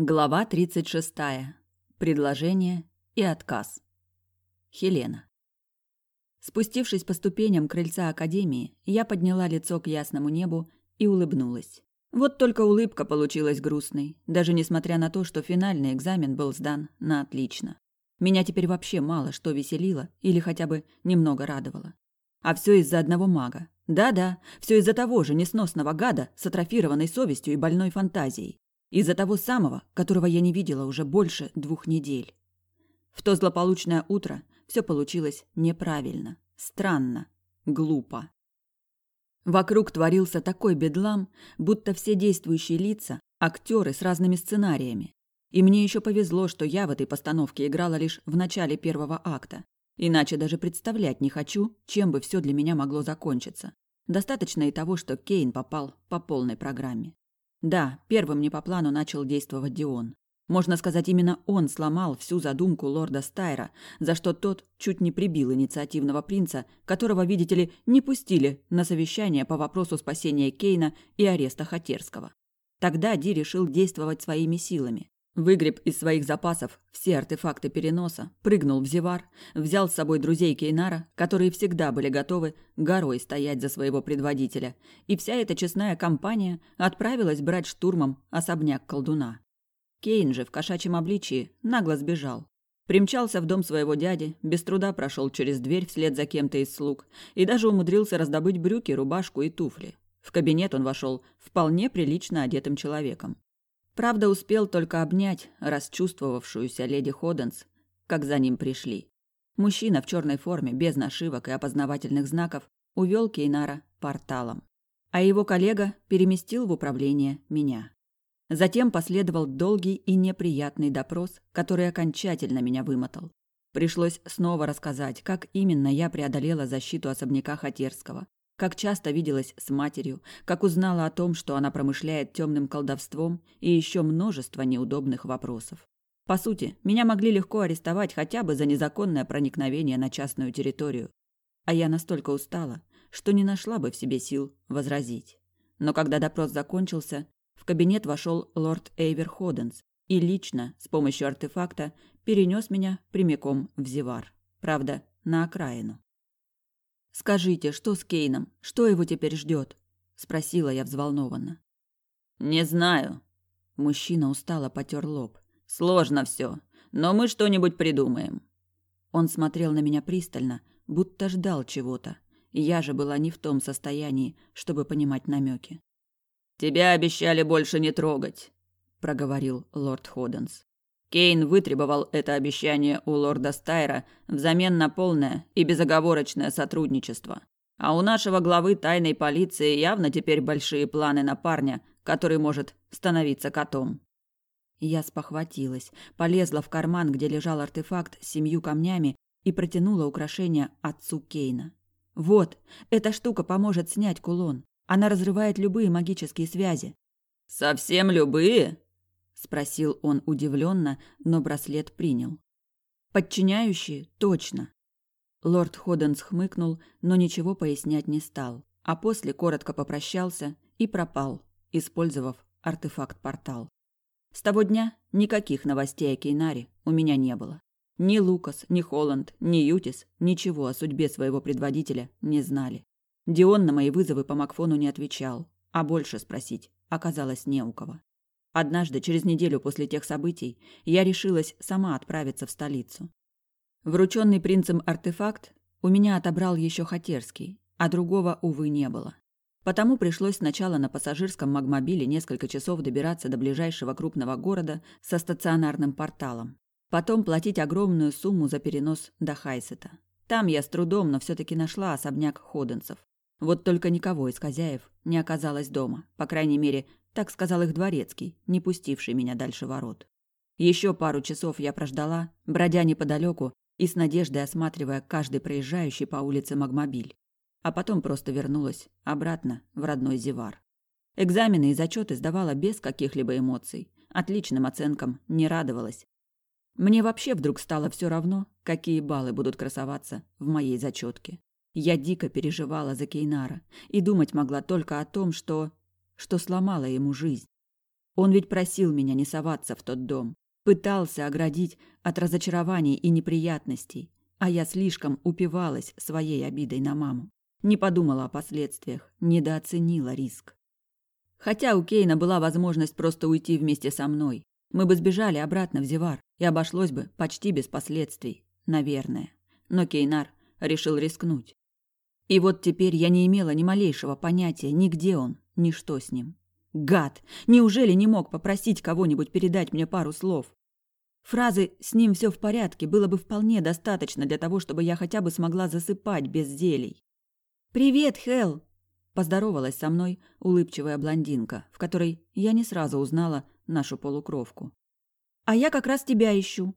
Глава 36. Предложение и отказ. Хелена. Спустившись по ступеням крыльца академии, я подняла лицо к ясному небу и улыбнулась. Вот только улыбка получилась грустной, даже несмотря на то, что финальный экзамен был сдан на отлично. Меня теперь вообще мало что веселило или хотя бы немного радовало. А все из-за одного мага. Да-да, все из-за того же несносного гада с атрофированной совестью и больной фантазией. Из-за того самого, которого я не видела уже больше двух недель. В то злополучное утро все получилось неправильно, странно, глупо. Вокруг творился такой бедлам, будто все действующие лица – актеры с разными сценариями. И мне еще повезло, что я в этой постановке играла лишь в начале первого акта. Иначе даже представлять не хочу, чем бы все для меня могло закончиться. Достаточно и того, что Кейн попал по полной программе. Да, первым не по плану начал действовать Дион. Можно сказать, именно он сломал всю задумку лорда Стайра, за что тот чуть не прибил инициативного принца, которого, видите ли, не пустили на совещание по вопросу спасения Кейна и ареста Хатерского. Тогда Ди решил действовать своими силами. Выгреб из своих запасов все артефакты переноса, прыгнул в Зевар, взял с собой друзей Кейнара, которые всегда были готовы горой стоять за своего предводителя, и вся эта честная компания отправилась брать штурмом особняк колдуна. Кейн же в кошачьем обличии нагло сбежал. Примчался в дом своего дяди, без труда прошел через дверь вслед за кем-то из слуг и даже умудрился раздобыть брюки, рубашку и туфли. В кабинет он вошел вполне прилично одетым человеком. Правда, успел только обнять расчувствовавшуюся леди Ходенс, как за ним пришли. Мужчина в черной форме, без нашивок и опознавательных знаков, увел Кейнара порталом. А его коллега переместил в управление меня. Затем последовал долгий и неприятный допрос, который окончательно меня вымотал. Пришлось снова рассказать, как именно я преодолела защиту особняка Хатерского, как часто виделась с матерью, как узнала о том, что она промышляет темным колдовством и еще множество неудобных вопросов. По сути, меня могли легко арестовать хотя бы за незаконное проникновение на частную территорию. А я настолько устала, что не нашла бы в себе сил возразить. Но когда допрос закончился, в кабинет вошел лорд Эйвер Ходенс и лично, с помощью артефакта, перенес меня прямиком в Зевар. Правда, на окраину. «Скажите, что с Кейном? Что его теперь ждет?» – спросила я взволнованно. «Не знаю». Мужчина устало потер лоб. «Сложно все, но мы что-нибудь придумаем». Он смотрел на меня пристально, будто ждал чего-то. Я же была не в том состоянии, чтобы понимать намеки. «Тебя обещали больше не трогать», – проговорил лорд Ходенс. Кейн вытребовал это обещание у лорда Стайра взамен на полное и безоговорочное сотрудничество. А у нашего главы тайной полиции явно теперь большие планы на парня, который может становиться котом. Я спохватилась, полезла в карман, где лежал артефакт с семью камнями, и протянула украшение отцу Кейна. «Вот, эта штука поможет снять кулон. Она разрывает любые магические связи». «Совсем любые?» Спросил он удивленно, но браслет принял. Подчиняющие, точно. Лорд Ходенс хмыкнул, но ничего пояснять не стал, а после коротко попрощался и пропал, использовав артефакт-портал. С того дня никаких новостей о Кейнаре у меня не было. Ни Лукас, ни Холланд, ни Ютис ничего о судьбе своего предводителя не знали. Дион на мои вызовы по Макфону не отвечал, а больше спросить оказалось не у кого. Однажды, через неделю после тех событий, я решилась сама отправиться в столицу. Врученный принцем артефакт у меня отобрал еще Хатерский, а другого, увы, не было. Потому пришлось сначала на пассажирском магмобиле несколько часов добираться до ближайшего крупного города со стационарным порталом. Потом платить огромную сумму за перенос до Хайсета. Там я с трудом, но все-таки нашла особняк Ходенцев. Вот только никого из хозяев не оказалось дома, по крайней мере, так сказал их дворецкий, не пустивший меня дальше ворот. Еще пару часов я прождала, бродя неподалеку и с надеждой осматривая каждый проезжающий по улице Магмобиль. А потом просто вернулась обратно в родной Зевар. Экзамены и зачеты сдавала без каких-либо эмоций. Отличным оценкам не радовалась. Мне вообще вдруг стало все равно, какие баллы будут красоваться в моей зачетке. Я дико переживала за Кейнара и думать могла только о том, что что сломало ему жизнь. Он ведь просил меня не соваться в тот дом. Пытался оградить от разочарований и неприятностей, а я слишком упивалась своей обидой на маму. Не подумала о последствиях, недооценила риск. Хотя у Кейна была возможность просто уйти вместе со мной. Мы бы сбежали обратно в Зевар, и обошлось бы почти без последствий, наверное. Но Кейнар решил рискнуть. И вот теперь я не имела ни малейшего понятия, ни где он, ни что с ним. Гад! Неужели не мог попросить кого-нибудь передать мне пару слов? Фразы «с ним все в порядке» было бы вполне достаточно для того, чтобы я хотя бы смогла засыпать без зелий. «Привет, Хелл!» – поздоровалась со мной улыбчивая блондинка, в которой я не сразу узнала нашу полукровку. «А я как раз тебя ищу».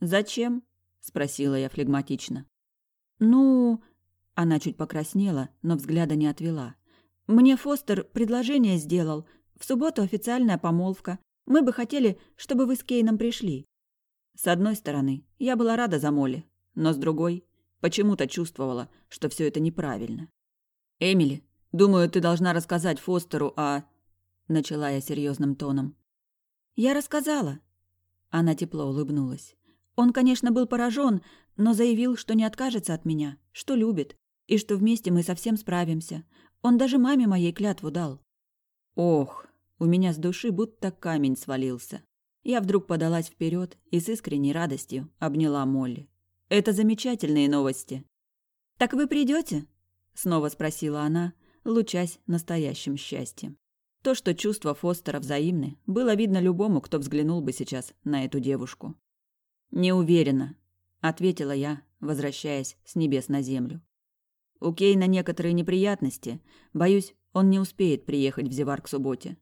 «Зачем?» – спросила я флегматично. «Ну...» – она чуть покраснела, но взгляда не отвела. «Мне Фостер предложение сделал. В субботу официальная помолвка. Мы бы хотели, чтобы вы с Кейном пришли». С одной стороны, я была рада за Молли, но с другой, почему-то чувствовала, что все это неправильно. «Эмили, думаю, ты должна рассказать Фостеру о...» Начала я серьезным тоном. «Я рассказала». Она тепло улыбнулась. Он, конечно, был поражен, но заявил, что не откажется от меня, что любит, и что вместе мы совсем справимся. Он даже маме моей клятву дал. Ох, у меня с души будто камень свалился. Я вдруг подалась вперед и с искренней радостью обняла Молли. Это замечательные новости. Так вы придете? снова спросила она, лучась настоящим счастьем. То, что чувства Фостера взаимны, было видно любому, кто взглянул бы сейчас на эту девушку. «Не уверена», — ответила я, возвращаясь с небес на землю. «У Кейна некоторые неприятности. Боюсь, он не успеет приехать в Зевар к субботе».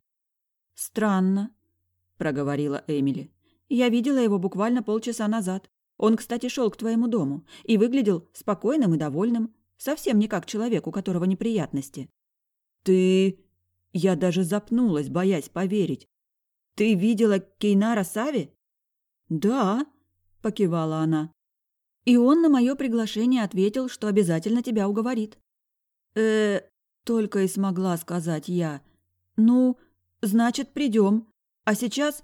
«Странно», — проговорила Эмили. «Я видела его буквально полчаса назад. Он, кстати, шел к твоему дому и выглядел спокойным и довольным, совсем не как человек, у которого неприятности». «Ты...» Я даже запнулась, боясь поверить. «Ты видела Кейнара Сави?» «Да», — покивала она. «И он на мое приглашение ответил, что обязательно тебя уговорит». «Э, только и смогла сказать я. Ну, значит, придем. А сейчас...»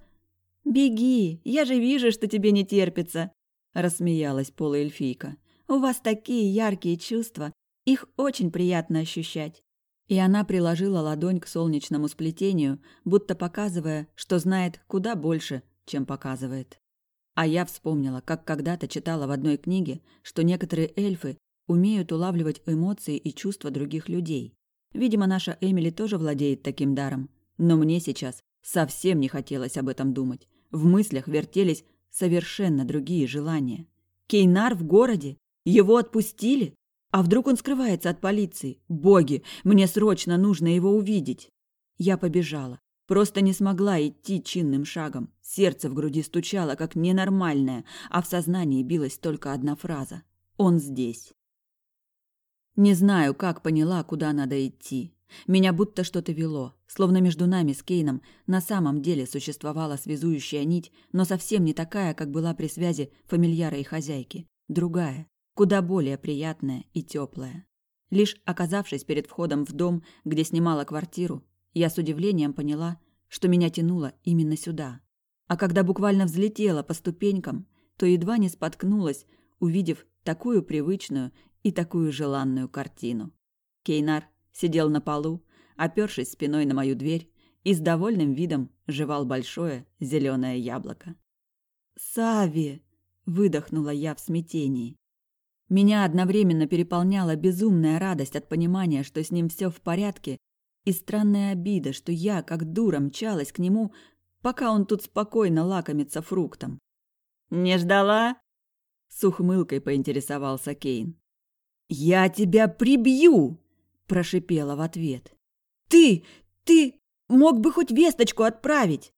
«Беги, я же вижу, что тебе не терпится», — рассмеялась полуэльфийка. «У вас такие яркие чувства, их очень приятно ощущать». И она приложила ладонь к солнечному сплетению, будто показывая, что знает куда больше, чем показывает. А я вспомнила, как когда-то читала в одной книге, что некоторые эльфы умеют улавливать эмоции и чувства других людей. Видимо, наша Эмили тоже владеет таким даром. Но мне сейчас совсем не хотелось об этом думать. В мыслях вертелись совершенно другие желания. Кейнар в городе? Его отпустили? А вдруг он скрывается от полиции? Боги, мне срочно нужно его увидеть. Я побежала. Просто не смогла идти чинным шагом. Сердце в груди стучало, как ненормальное, а в сознании билась только одна фраза. «Он здесь». Не знаю, как поняла, куда надо идти. Меня будто что-то вело, словно между нами с Кейном на самом деле существовала связующая нить, но совсем не такая, как была при связи фамильяра и хозяйки. Другая, куда более приятная и теплая. Лишь оказавшись перед входом в дом, где снимала квартиру, я с удивлением поняла, что меня тянуло именно сюда. А когда буквально взлетела по ступенькам, то едва не споткнулась, увидев такую привычную и такую желанную картину. Кейнар сидел на полу, опёршись спиной на мою дверь, и с довольным видом жевал большое зеленое яблоко. «Сави!» – выдохнула я в смятении. Меня одновременно переполняла безумная радость от понимания, что с ним все в порядке, и странная обида, что я, как дура, мчалась к нему, пока он тут спокойно лакомится фруктом. «Не ждала?» – с ухмылкой поинтересовался Кейн. «Я тебя прибью!» – прошипела в ответ. «Ты! Ты мог бы хоть весточку отправить!»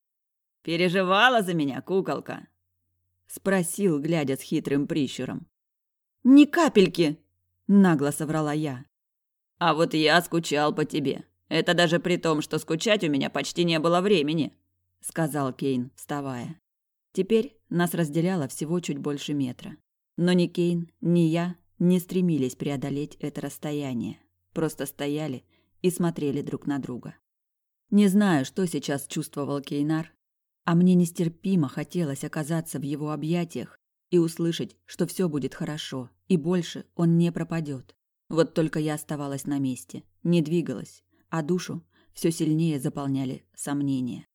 «Переживала за меня, куколка?» – спросил, глядя с хитрым прищуром. «Ни капельки!» – нагло соврала я. «А вот я скучал по тебе. Это даже при том, что скучать у меня почти не было времени», – сказал Кейн, вставая. Теперь нас разделяло всего чуть больше метра. Но ни Кейн, ни я не стремились преодолеть это расстояние. Просто стояли и смотрели друг на друга. Не знаю, что сейчас чувствовал Кейнар, а мне нестерпимо хотелось оказаться в его объятиях и услышать, что все будет хорошо, и больше он не пропадет. Вот только я оставалась на месте, не двигалась, а душу все сильнее заполняли сомнения.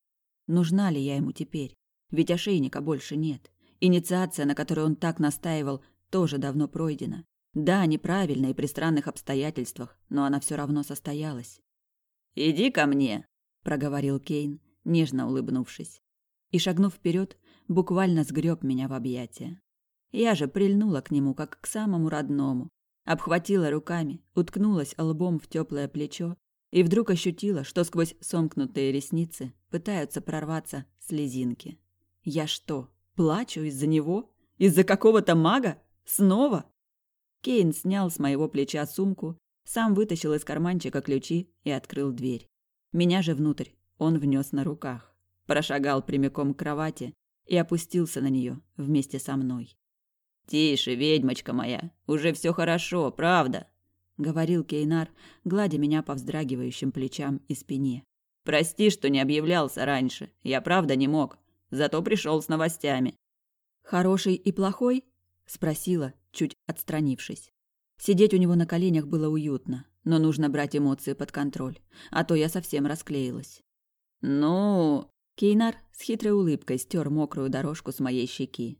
Нужна ли я ему теперь? Ведь ошейника больше нет. Инициация, на которой он так настаивал, тоже давно пройдена. Да, неправильно и при странных обстоятельствах, но она все равно состоялась. «Иди ко мне», — проговорил Кейн, нежно улыбнувшись. И, шагнув вперед, буквально сгреб меня в объятия. Я же прильнула к нему, как к самому родному, обхватила руками, уткнулась лбом в теплое плечо и вдруг ощутила, что сквозь сомкнутые ресницы пытаются прорваться слезинки. Я что, плачу из-за него? Из-за какого-то мага? Снова? Кейн снял с моего плеча сумку, сам вытащил из карманчика ключи и открыл дверь. Меня же внутрь он внес на руках, прошагал прямиком к кровати и опустился на нее вместе со мной. «Тише, ведьмочка моя, уже все хорошо, правда», — говорил Кейнар, гладя меня по вздрагивающим плечам и спине. «Прости, что не объявлялся раньше, я правда не мог, зато пришел с новостями». «Хороший и плохой?» — спросила, чуть отстранившись. Сидеть у него на коленях было уютно, но нужно брать эмоции под контроль, а то я совсем расклеилась. «Ну...» Кейнар с хитрой улыбкой стер мокрую дорожку с моей щеки.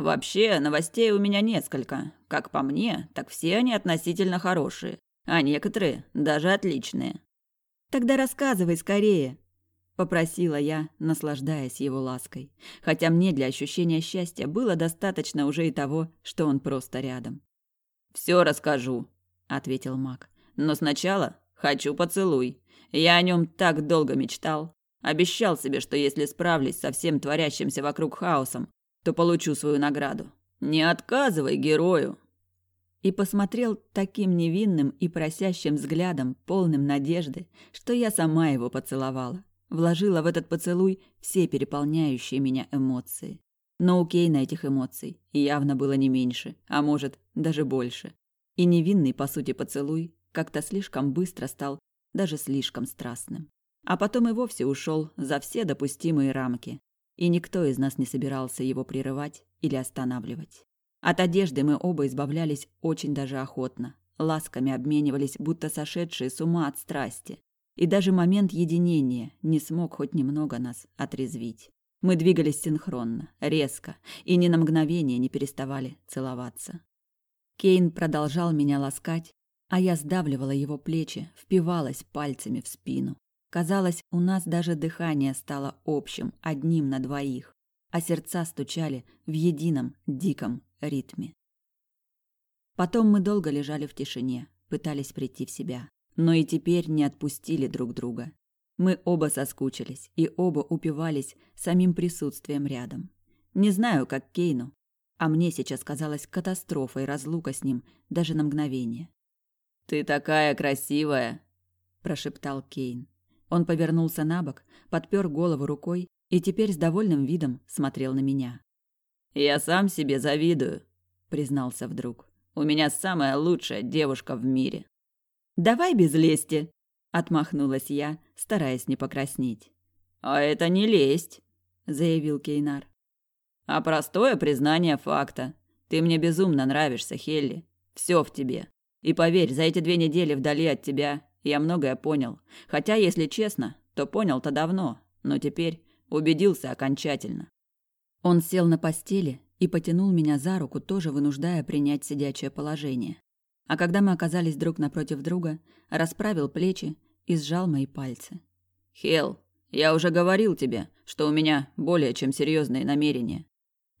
Вообще, новостей у меня несколько. Как по мне, так все они относительно хорошие, а некоторые даже отличные. Тогда рассказывай скорее, попросила я, наслаждаясь его лаской, хотя мне для ощущения счастья было достаточно уже и того, что он просто рядом. Все расскажу, ответил Мак. Но сначала хочу поцелуй. Я о нем так долго мечтал. Обещал себе, что если справлюсь со всем творящимся вокруг хаосом, то получу свою награду. Не отказывай герою. И посмотрел таким невинным и просящим взглядом, полным надежды, что я сама его поцеловала. Вложила в этот поцелуй все переполняющие меня эмоции. Но у Кейна этих эмоций явно было не меньше, а может, даже больше. И невинный, по сути, поцелуй как-то слишком быстро стал даже слишком страстным. А потом и вовсе ушел за все допустимые рамки, и никто из нас не собирался его прерывать или останавливать. От одежды мы оба избавлялись очень даже охотно, ласками обменивались, будто сошедшие с ума от страсти. И даже момент единения не смог хоть немного нас отрезвить. Мы двигались синхронно, резко, и ни на мгновение не переставали целоваться. Кейн продолжал меня ласкать, а я сдавливала его плечи, впивалась пальцами в спину. Казалось, у нас даже дыхание стало общим, одним на двоих, а сердца стучали в едином диком ритме. Потом мы долго лежали в тишине, пытались прийти в себя, но и теперь не отпустили друг друга. Мы оба соскучились и оба упивались самим присутствием рядом. Не знаю, как Кейну, а мне сейчас казалась катастрофой разлука с ним даже на мгновение. «Ты такая красивая!» – прошептал Кейн. Он повернулся на бок, подпер голову рукой и теперь с довольным видом смотрел на меня. «Я сам себе завидую», — признался вдруг. «У меня самая лучшая девушка в мире». «Давай без лести», — отмахнулась я, стараясь не покраснеть. «А это не лесть», — заявил Кейнар. «А простое признание факта. Ты мне безумно нравишься, Хелли. Все в тебе. И поверь, за эти две недели вдали от тебя я многое понял. Хотя, если честно, то понял-то давно, но теперь убедился окончательно. Он сел на постели и потянул меня за руку, тоже вынуждая принять сидячее положение. А когда мы оказались друг напротив друга, расправил плечи и сжал мои пальцы. «Хел, я уже говорил тебе, что у меня более чем серьезные намерения.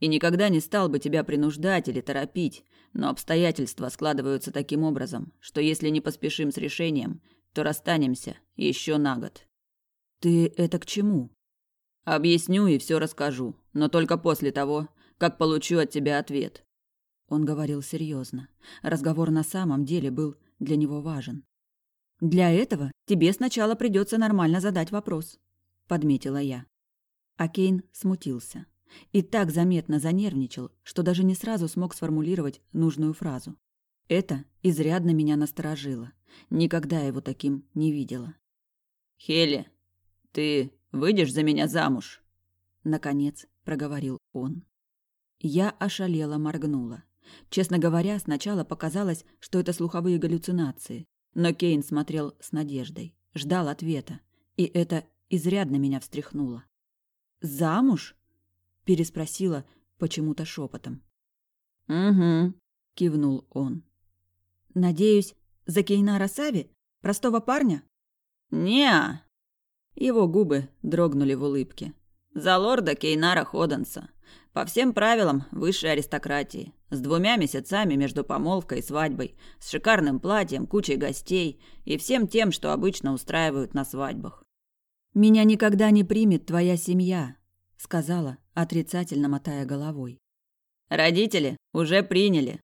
И никогда не стал бы тебя принуждать или торопить, но обстоятельства складываются таким образом, что если не поспешим с решением, то расстанемся еще на год. Ты это к чему? Объясню и все расскажу, но только после того, как получу от тебя ответ. Он говорил серьезно. Разговор на самом деле был для него важен. Для этого тебе сначала придется нормально задать вопрос, подметила я. А Кейн смутился. И так заметно занервничал, что даже не сразу смог сформулировать нужную фразу. Это изрядно меня насторожило. Никогда его таким не видела. «Хелли, ты выйдешь за меня замуж?» Наконец проговорил он. Я ошалела моргнула. Честно говоря, сначала показалось, что это слуховые галлюцинации. Но Кейн смотрел с надеждой, ждал ответа. И это изрядно меня встряхнуло. «Замуж?» – переспросила почему-то шепотом. «Угу», – кивнул он. «Надеюсь, за Кейнара Сави? Простого парня?» «Не-а». Его губы дрогнули в улыбке. «За лорда Кейнара Ходенса. По всем правилам высшей аристократии. С двумя месяцами между помолвкой и свадьбой. С шикарным платьем, кучей гостей и всем тем, что обычно устраивают на свадьбах. «Меня никогда не примет твоя семья», — сказала, отрицательно мотая головой. «Родители уже приняли».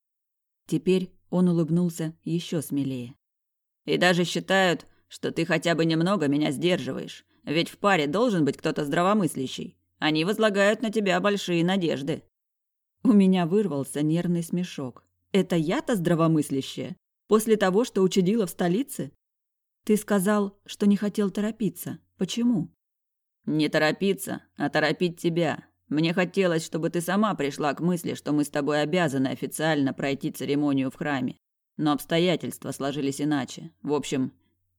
Теперь он улыбнулся еще смелее. «И даже считают, что ты хотя бы немного меня сдерживаешь. Ведь в паре должен быть кто-то здравомыслящий. Они возлагают на тебя большие надежды». У меня вырвался нервный смешок. «Это я-то здравомыслящая? После того, что учудила в столице? Ты сказал, что не хотел торопиться. Почему? Не торопиться, а торопить тебя. Мне хотелось, чтобы ты сама пришла к мысли, что мы с тобой обязаны официально пройти церемонию в храме. Но обстоятельства сложились иначе. В общем,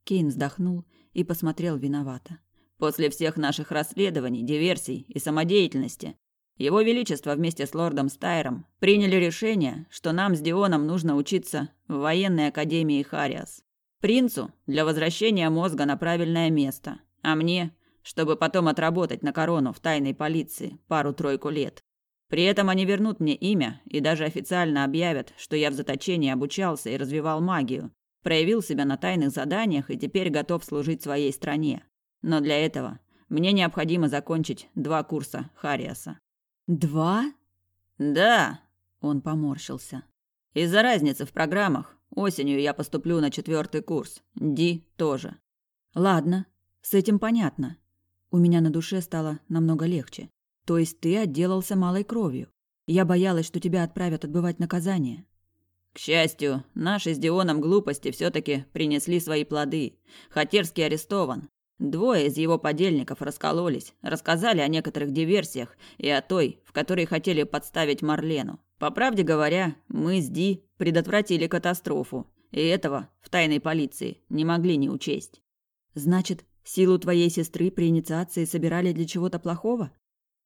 Кейн вздохнул и посмотрел виновато. После всех наших расследований, диверсий и самодеятельности, его Величество вместе с лордом Стайром приняли решение, что нам с Дионом нужно учиться в военной академии Хариас. Принцу для возвращения мозга на правильное место, а мне, чтобы потом отработать на корону в тайной полиции пару-тройку лет. При этом они вернут мне имя и даже официально объявят, что я в заточении обучался и развивал магию, проявил себя на тайных заданиях и теперь готов служить своей стране. Но для этого мне необходимо закончить два курса Хариаса. «Два?» «Да», – он поморщился. «Из-за разницы в программах осенью я поступлю на четвертый курс. Ди тоже. Ладно, с этим понятно. У меня на душе стало намного легче. То есть ты отделался малой кровью. Я боялась, что тебя отправят отбывать наказание. К счастью, наши с Дионом глупости все таки принесли свои плоды. Хатерский арестован. Двое из его подельников раскололись, рассказали о некоторых диверсиях и о той, в которой хотели подставить Марлену. По правде говоря, мы с Ди предотвратили катастрофу, и этого в тайной полиции не могли не учесть. Значит, силу твоей сестры при инициации собирали для чего-то плохого?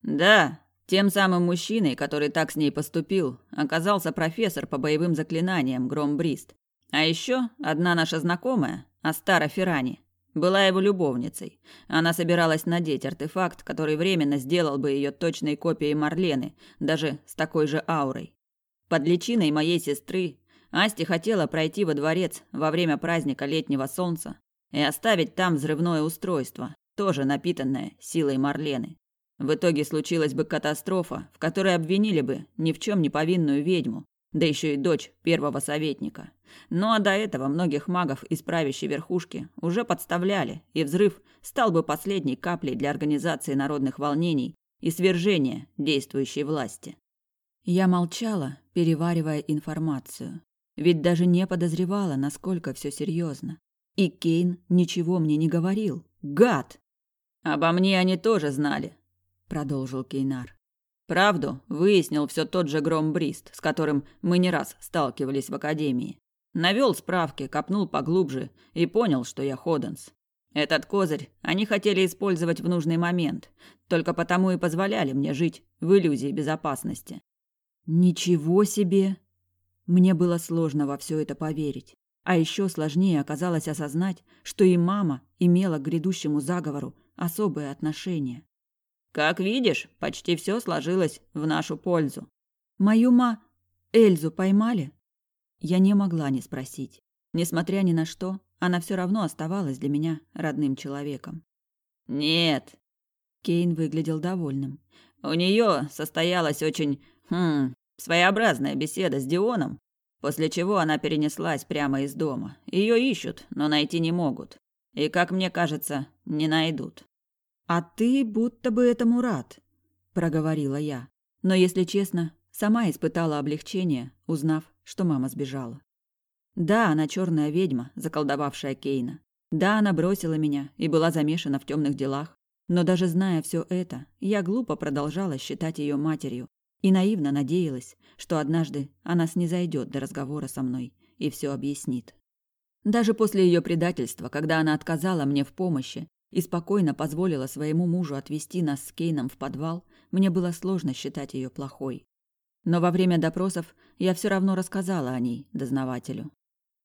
Да, тем самым мужчиной, который так с ней поступил, оказался профессор по боевым заклинаниям Гром Брист. А еще одна наша знакомая, Астара Феррани, была его любовницей. Она собиралась надеть артефакт, который временно сделал бы ее точной копией Марлены, даже с такой же аурой. Под личиной моей сестры Асти хотела пройти во дворец во время праздника летнего солнца и оставить там взрывное устройство, тоже напитанное силой Марлены. В итоге случилась бы катастрофа, в которой обвинили бы ни в чем не повинную ведьму, да еще и дочь первого советника. Ну а до этого многих магов из правящей верхушки уже подставляли, и взрыв стал бы последней каплей для организации народных волнений и свержения действующей власти. Я молчала, переваривая информацию. Ведь даже не подозревала, насколько все серьезно. И Кейн ничего мне не говорил. Гад! Обо мне они тоже знали, продолжил Кейнар. Правду выяснил все тот же Гром Брист, с которым мы не раз сталкивались в академии. Навел справки, копнул поглубже и понял, что я Ходенс. Этот козырь они хотели использовать в нужный момент, только потому и позволяли мне жить в иллюзии безопасности. Ничего себе! Мне было сложно во все это поверить. А еще сложнее оказалось осознать, что и мама имела к грядущему заговору особое отношение. Как видишь, почти все сложилось в нашу пользу. Мою ма... Эльзу поймали? Я не могла не спросить. Несмотря ни на что, она все равно оставалась для меня родным человеком. Нет. Кейн выглядел довольным. У нее состоялась очень, хм, своеобразная беседа с Дионом, после чего она перенеслась прямо из дома. Ее ищут, но найти не могут. И, как мне кажется, не найдут. «А ты будто бы этому рад», – проговорила я. Но, если честно, сама испытала облегчение, узнав, что мама сбежала. Да, она черная ведьма, заколдовавшая Кейна. Да, она бросила меня и была замешана в темных делах, но даже зная все это, я глупо продолжала считать ее матерью и наивно надеялась, что однажды она снизойдет до разговора со мной и все объяснит. Даже после ее предательства, когда она отказала мне в помощи и спокойно позволила своему мужу отвезти нас с Кейном в подвал, мне было сложно считать ее плохой. Но во время допросов я все равно рассказала о ней дознавателю.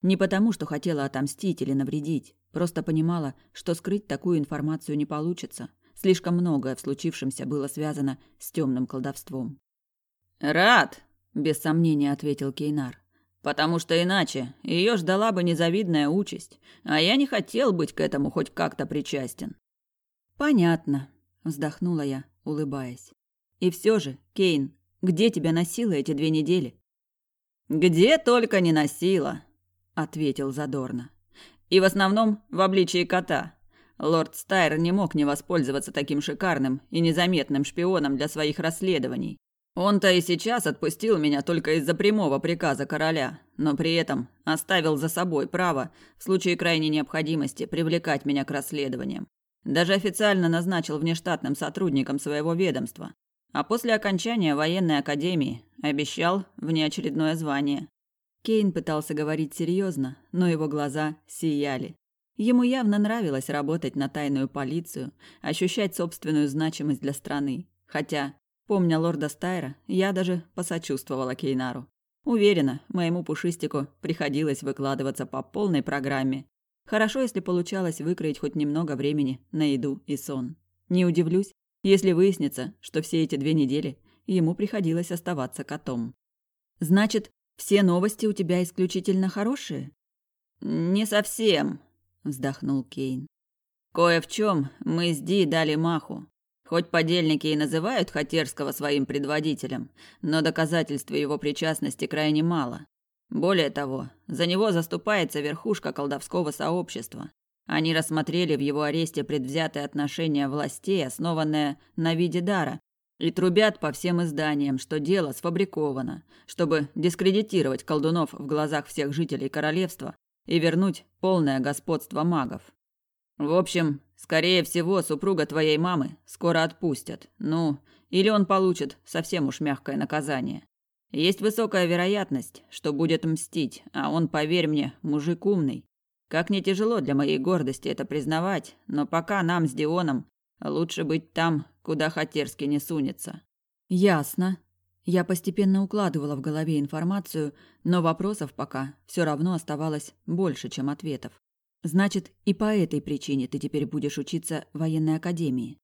Не потому, что хотела отомстить или навредить, просто понимала, что скрыть такую информацию не получится. Слишком многое в случившемся было связано с темным колдовством. «Рад», – без сомнения ответил Кейнар. «Потому что иначе ее ждала бы незавидная участь, а я не хотел быть к этому хоть как-то причастен». «Понятно», – вздохнула я, улыбаясь. «И все же, Кейн, где тебя носило эти две недели?» «Где только не носила», – ответил задорно. «И в основном в обличии кота. Лорд Стайр не мог не воспользоваться таким шикарным и незаметным шпионом для своих расследований. Он-то и сейчас отпустил меня только из-за прямого приказа короля, но при этом оставил за собой право в случае крайней необходимости привлекать меня к расследованиям. Даже официально назначил внештатным сотрудником своего ведомства. А после окончания военной академии обещал внеочередное звание. Кейн пытался говорить серьезно, но его глаза сияли. Ему явно нравилось работать на тайную полицию, ощущать собственную значимость для страны. Хотя Помня лорда Стайра, я даже посочувствовала Кейнару. Уверена, моему пушистику приходилось выкладываться по полной программе. Хорошо, если получалось выкроить хоть немного времени на еду и сон. Не удивлюсь, если выяснится, что все эти две недели ему приходилось оставаться котом. Значит, все новости у тебя исключительно хорошие? Не совсем, вздохнул Кейн. Кое в чем мы с Ди дали маху. Хоть подельники и называют Хатерского своим предводителем, но доказательств его причастности крайне мало. Более того, за него заступается верхушка колдовского сообщества. Они рассмотрели в его аресте предвзятое отношение властей, основанное на виде дара, и трубят по всем изданиям, что дело сфабриковано, чтобы дискредитировать колдунов в глазах всех жителей королевства и вернуть полное господство магов. В общем, скорее всего, супруга твоей мамы скоро отпустят. Ну, или он получит совсем уж мягкое наказание. Есть высокая вероятность, что будет мстить, а он, поверь мне, мужик умный. Как не тяжело для моей гордости это признавать, но пока нам с Дионом лучше быть там, куда Хатерский не сунется. Ясно. Я постепенно укладывала в голове информацию, но вопросов пока все равно оставалось больше, чем ответов. Значит, и по этой причине ты теперь будешь учиться в военной академии.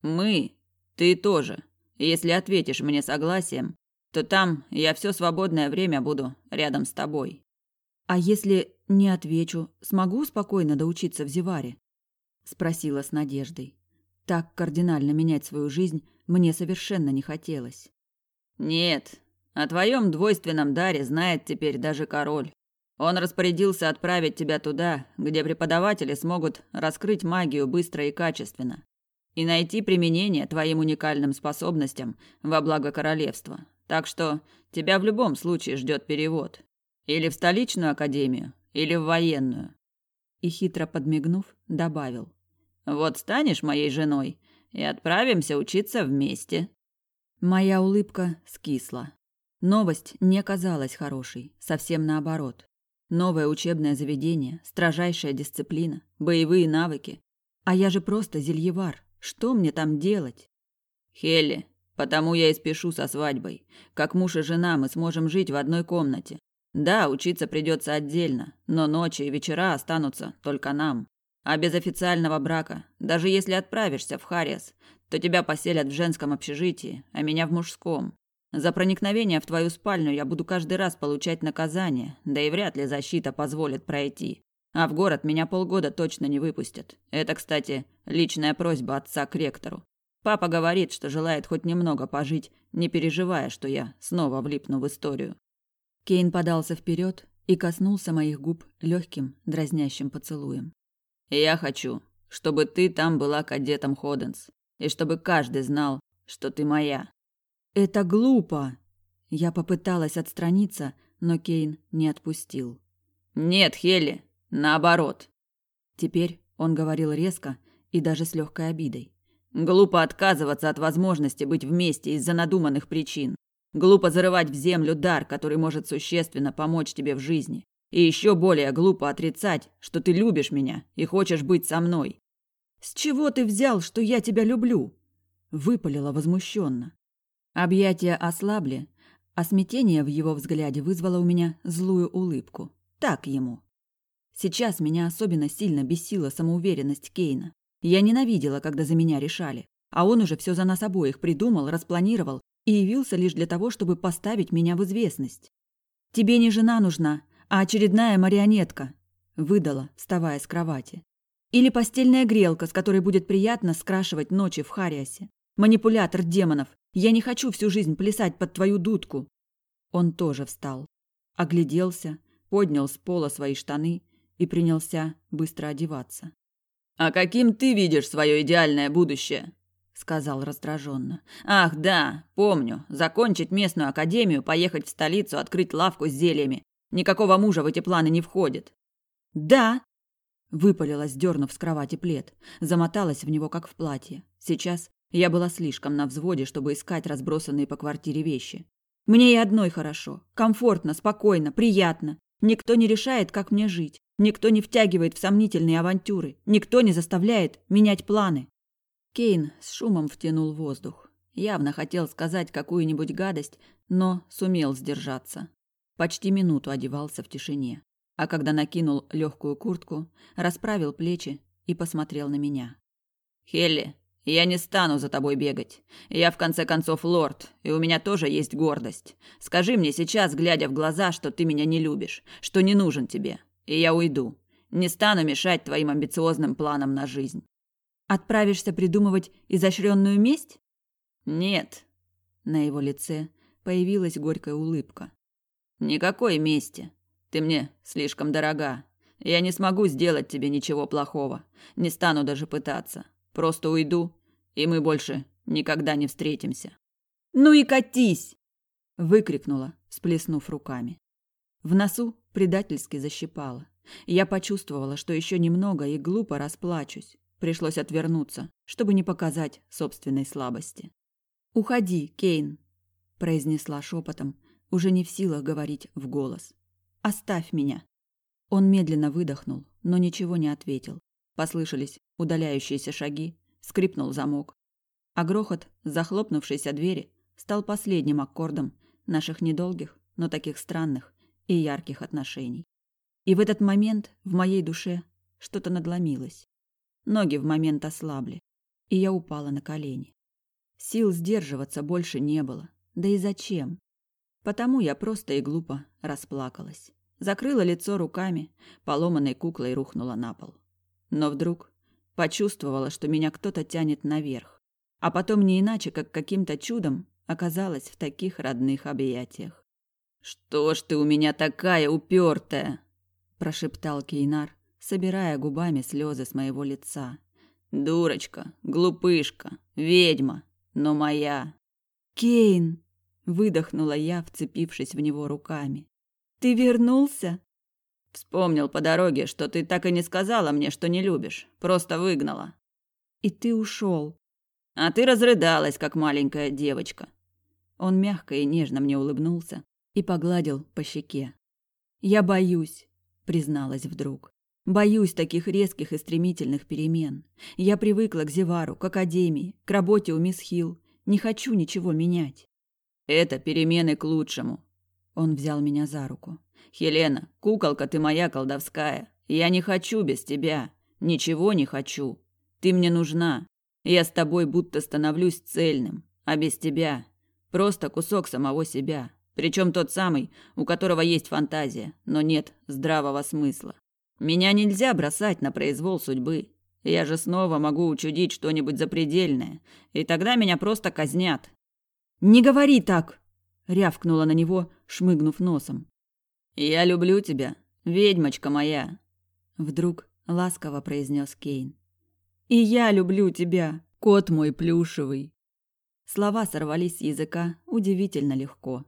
Мы, ты тоже. Если ответишь мне согласием, то там я все свободное время буду рядом с тобой. А если не отвечу, смогу спокойно доучиться в Зеваре? спросила с надеждой. Так кардинально менять свою жизнь мне совершенно не хотелось. Нет, о твоем двойственном даре знает теперь даже король. Он распорядился отправить тебя туда, где преподаватели смогут раскрыть магию быстро и качественно и найти применение твоим уникальным способностям во благо королевства. Так что тебя в любом случае ждет перевод. Или в столичную академию, или в военную. И хитро подмигнув, добавил. Вот станешь моей женой и отправимся учиться вместе. Моя улыбка скисла. Новость не казалась хорошей, совсем наоборот. Новое учебное заведение, строжайшая дисциплина, боевые навыки. А я же просто зельевар. Что мне там делать? Хелли, потому я и спешу со свадьбой. Как муж и жена мы сможем жить в одной комнате. Да, учиться придется отдельно, но ночи и вечера останутся только нам. А без официального брака, даже если отправишься в Хариас, то тебя поселят в женском общежитии, а меня в мужском. За проникновение в твою спальню я буду каждый раз получать наказание, да и вряд ли защита позволит пройти. А в город меня полгода точно не выпустят. Это, кстати, личная просьба отца к ректору. Папа говорит, что желает хоть немного пожить, не переживая, что я снова влипну в историю. Кейн подался вперед и коснулся моих губ легким, дразнящим поцелуем. «Я хочу, чтобы ты там была кадетом Ходенс, и чтобы каждый знал, что ты моя. Это глупо. Я попыталась отстраниться, но Кейн не отпустил. Нет, Хелли, наоборот. Теперь он говорил резко и даже с легкой обидой. Глупо отказываться от возможности быть вместе из-за надуманных причин. Глупо зарывать в землю дар, который может существенно помочь тебе в жизни. И еще более глупо отрицать, что ты любишь меня и хочешь быть со мной. С чего ты взял, что я тебя люблю? выпалила возмущенно. Объятия ослабли, а смятение в его взгляде вызвало у меня злую улыбку. Так ему. Сейчас меня особенно сильно бесила самоуверенность Кейна. Я ненавидела, когда за меня решали. А он уже все за нас обоих придумал, распланировал и явился лишь для того, чтобы поставить меня в известность. «Тебе не жена нужна, а очередная марионетка», – выдала, вставая с кровати. «Или постельная грелка, с которой будет приятно скрашивать ночи в Хариасе. Манипулятор демонов. Я не хочу всю жизнь плясать под твою дудку. Он тоже встал. Огляделся, поднял с пола свои штаны и принялся быстро одеваться. «А каким ты видишь свое идеальное будущее?» сказал раздраженно. «Ах, да, помню. Закончить местную академию, поехать в столицу, открыть лавку с зельями. Никакого мужа в эти планы не входит». «Да!» Выпалила, сдернув с кровати плед. Замоталась в него, как в платье. Сейчас я была слишком на взводе, чтобы искать разбросанные по квартире вещи. Мне и одной хорошо. Комфортно, спокойно, приятно. Никто не решает, как мне жить. Никто не втягивает в сомнительные авантюры. Никто не заставляет менять планы. Кейн с шумом втянул воздух. Явно хотел сказать какую-нибудь гадость, но сумел сдержаться. Почти минуту одевался в тишине. А когда накинул легкую куртку, расправил плечи и посмотрел на меня. «Хелли, я не стану за тобой бегать. Я в конце концов лорд, и у меня тоже есть гордость. Скажи мне сейчас, глядя в глаза, что ты меня не любишь, что не нужен тебе, и я уйду. Не стану мешать твоим амбициозным планам на жизнь. Отправишься придумывать изощренную месть? Нет. На его лице появилась горькая улыбка. Никакой мести. Ты мне слишком дорога. Я не смогу сделать тебе ничего плохого. Не стану даже пытаться. Просто уйду, и мы больше никогда не встретимся. Ну и катись, выкрикнула, сплеснув руками. В носу предательски защипало. Я почувствовала, что еще немного и глупо расплачусь. Пришлось отвернуться, чтобы не показать собственной слабости. «Уходи, Кейн», – произнесла шепотом, уже не в силах говорить в голос. «Оставь меня». Он медленно выдохнул, но ничего не ответил. Послышались удаляющиеся шаги, скрипнул замок. А грохот захлопнувшейся двери стал последним аккордом наших недолгих, но таких странных и ярких отношений. И в этот момент в моей душе что-то надломилось. Ноги в момент ослабли, и я упала на колени. Сил сдерживаться больше не было. Да и зачем? Потому я просто и глупо расплакалась. Закрыла лицо руками, поломанной куклой рухнула на пол. Но вдруг почувствовала, что меня кто-то тянет наверх. А потом не иначе, как каким-то чудом оказалась в таких родных объятиях. «Что ж ты у меня такая упертая?» – прошептал Кейнар, собирая губами слезы с моего лица. «Дурочка, глупышка, ведьма, но моя». «Кейн!» – выдохнула я, вцепившись в него руками. «Ты вернулся?» Вспомнил по дороге, что ты так и не сказала мне, что не любишь. Просто выгнала. И ты ушел. А ты разрыдалась, как маленькая девочка. Он мягко и нежно мне улыбнулся и погладил по щеке. Я боюсь, призналась вдруг. Боюсь таких резких и стремительных перемен. Я привыкла к Зевару, к академии, к работе у мисс Хилл. Не хочу ничего менять. Это перемены к лучшему. Он взял меня за руку. Хелена, куколка ты моя колдовская. Я не хочу без тебя. Ничего не хочу. Ты мне нужна. Я с тобой будто становлюсь цельным. А без тебя просто кусок самого себя. Причем тот самый, у которого есть фантазия, но нет здравого смысла. Меня нельзя бросать на произвол судьбы. Я же снова могу учудить что-нибудь запредельное, и тогда меня просто казнят. «Не говори так!» — рявкнула на него, шмыгнув носом. «Я люблю тебя, ведьмочка моя!» Вдруг ласково произнес Кейн. «И я люблю тебя, кот мой плюшевый!» Слова сорвались с языка удивительно легко.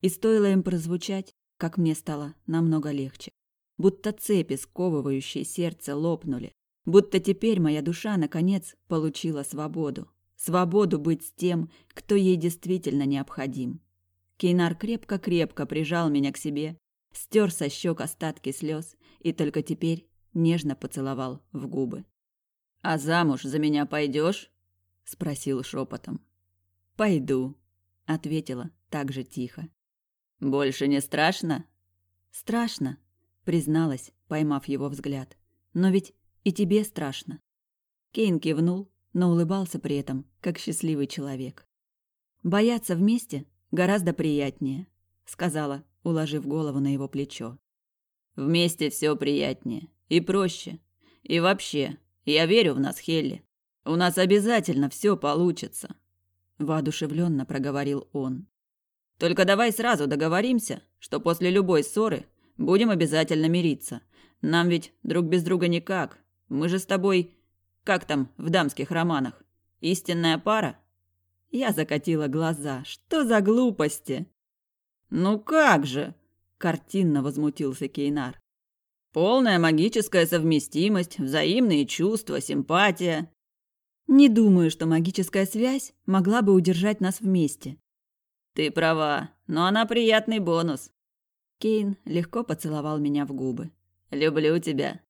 И стоило им прозвучать, как мне стало намного легче. будто цепи, сковывающие сердце, лопнули. Будто теперь моя душа, наконец, получила свободу. Свободу быть с тем, кто ей действительно необходим. Кейнар крепко-крепко прижал меня к себе, стер со щек остатки слез и только теперь нежно поцеловал в губы. «А замуж за меня пойдешь? спросил шепотом. «Пойду», — ответила так же тихо. «Больше не страшно?» «Страшно», — призналась, поймав его взгляд. «Но ведь и тебе страшно». Кейн кивнул, но улыбался при этом, как счастливый человек. «Бояться вместе гораздо приятнее», — сказала, уложив голову на его плечо. «Вместе все приятнее и проще. И вообще, я верю в нас, Хелли. У нас обязательно все получится», — воодушевленно проговорил он. «Только давай сразу договоримся, что после любой ссоры будем обязательно мириться. Нам ведь друг без друга никак. Мы же с тобой как там в дамских романах? Истинная пара? Я закатила глаза. Что за глупости? Ну как же? Картинно возмутился Кейнар. Полная магическая совместимость, взаимные чувства, симпатия. Не думаю, что магическая связь могла бы удержать нас вместе. Ты права, но она приятный бонус. Кейн легко поцеловал меня в губы. Люблю тебя.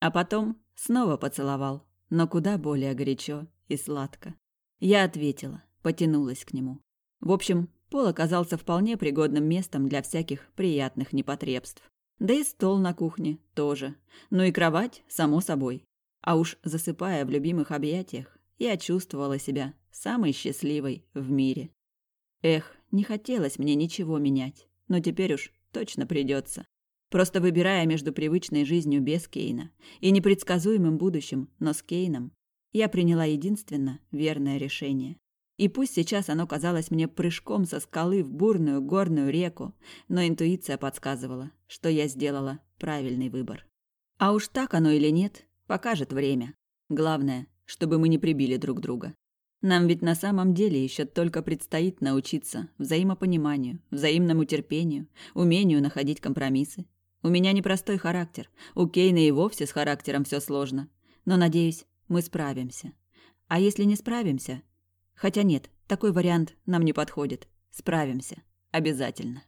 А потом снова поцеловал но куда более горячо и сладко. Я ответила, потянулась к нему. В общем, пол оказался вполне пригодным местом для всяких приятных непотребств. Да и стол на кухне тоже. Ну и кровать, само собой. А уж засыпая в любимых объятиях, я чувствовала себя самой счастливой в мире. Эх, не хотелось мне ничего менять, но теперь уж точно придется. Просто выбирая между привычной жизнью без Кейна и непредсказуемым будущим, но с Кейном, я приняла единственно верное решение. И пусть сейчас оно казалось мне прыжком со скалы в бурную горную реку, но интуиция подсказывала, что я сделала правильный выбор. А уж так оно или нет, покажет время. Главное, чтобы мы не прибили друг друга. Нам ведь на самом деле еще только предстоит научиться взаимопониманию, взаимному терпению, умению находить компромиссы, у меня непростой характер. У Кейна и вовсе с характером все сложно. Но, надеюсь, мы справимся. А если не справимся? Хотя нет, такой вариант нам не подходит. Справимся. Обязательно.